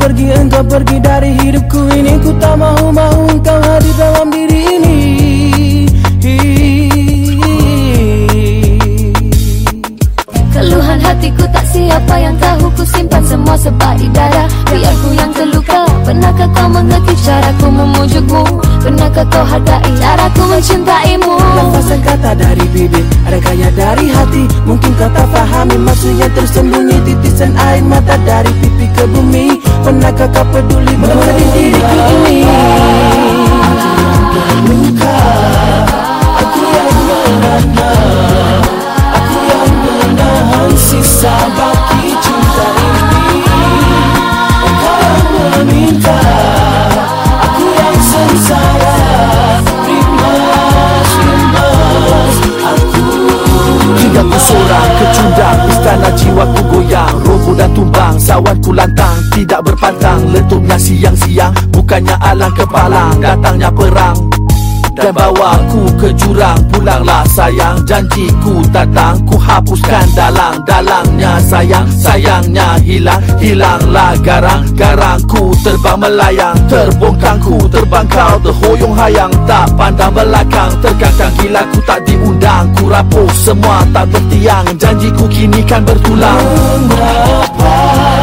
pergi, engkau pergi dari hidupku ini. Ku tak mahu-mahu engkau hadir dalam diri ini. Keluhan hatiku tak siapa yang tahu. Ku simpan semua sebab di darah. Biar ku yang terluka. Pernahkah kau mengerti cara ku memujukmu? Pernahkah kau hargai cara ku mencintaimu? Lafasan kata dari bibir Ada gaya dari hati. Mungkin kau tak fahami Maksudnya tersembunyi. Titisan air mata dari pipi ke bumi. Pernahkah kau peduli? Mengenai diriku ini Istana jiwaku goyang Roboh dan tumbang Sawanku lantang Tidak berpantang Letupnya siang-siang Bukannya alang kepalang Datangnya perang. Dan bawa ku ke jurang Pulanglah sayang Janjiku datang Ku hapuskan dalang-dalangnya sayang Sayangnya hilang Hilanglah garang. Garangku terbang melayang Terbongkang ku terbang kau. Terhoyong hayang Tak pandang belakang. Terkangkang gila ku tak diundang Ku rapuh semua tak bertiang. Janjiku kini kan bertulang. Mengapa